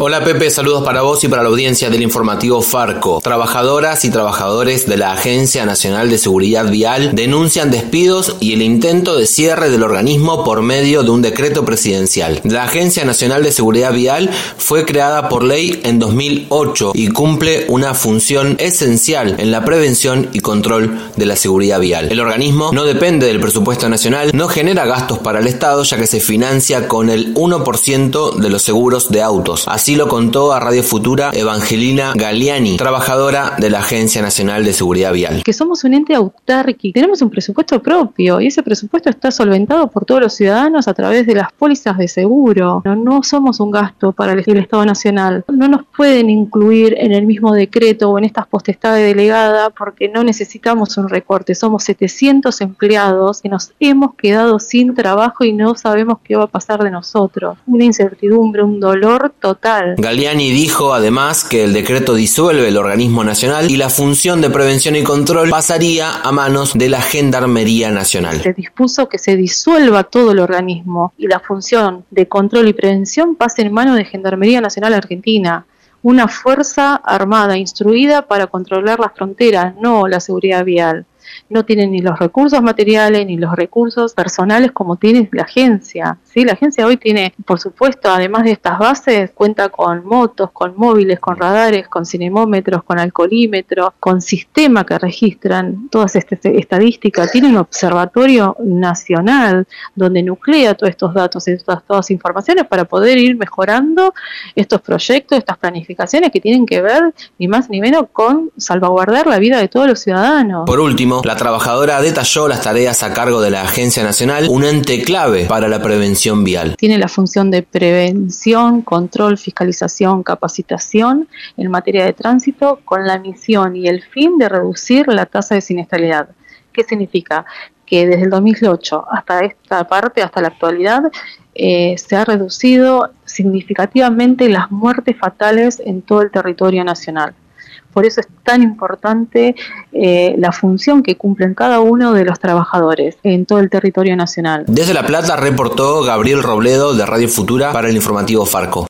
Hola Pepe, saludos para vos y para la audiencia del informativo Farco. Trabajadoras y trabajadores de la Agencia Nacional de Seguridad Vial denuncian despidos y el intento de cierre del organismo por medio de un decreto presidencial. La Agencia Nacional de Seguridad Vial fue creada por ley en 2008 y cumple una función esencial en la prevención y control de la seguridad vial. El organismo no depende del presupuesto nacional, no genera gastos para el Estado ya que se financia con el 1% de los seguros de autos. Así lo contó a Radio Futura Evangelina Galiani, trabajadora de la Agencia Nacional de Seguridad Vial. Que somos un ente autárquico, tenemos un presupuesto propio y ese presupuesto está solventado por todos los ciudadanos a través de las pólizas de seguro. No, somos un gasto para el, el Estado Nacional. No nos pueden incluir en el mismo decreto o en estas potestades delegadas porque no necesitamos un recorte. Somos 700 empleados que nos hemos quedado sin trabajo y no sabemos qué va a pasar de nosotros. Una incertidumbre, un dolor total Galiani dijo además que el decreto disuelve el organismo nacional y la función de prevención y control pasaría a manos de la Gendarmería Nacional. Se dispuso que se disuelva todo el organismo y la función de control y prevención pase en manos de Gendarmería Nacional Argentina una fuerza armada instruida para controlar las fronteras, no la seguridad vial no tienen ni los recursos materiales ni los recursos personales como tiene la agencia. ¿sí? La agencia hoy tiene, por supuesto, además de estas bases, cuenta con motos, con móviles, con radares, con cinemómetros, con alcoholímetros, con sistema que registran todas estas estadísticas. Tiene un observatorio nacional donde nuclea todos estos datos y todas, todas informaciones para poder ir mejorando estos proyectos, estas planificaciones que tienen que ver ni más ni menos con salvaguardar la vida de todos los ciudadanos. Por último, la trabajadora detalló las tareas a cargo de la Agencia Nacional, un ente clave para la prevención vial. Tiene la función de prevención, control, fiscalización, capacitación en materia de tránsito con la misión y el fin de reducir la tasa de siniestralidad. ¿Qué significa? Que desde el 2008 hasta esta parte, hasta la actualidad, eh, se ha reducido significativamente las muertes fatales en todo el territorio nacional. Por eso es tan importante eh, la función que cumplen cada uno de los trabajadores en todo el territorio nacional. Desde La Plata reportó Gabriel Robledo de Radio Futura para el informativo Farco.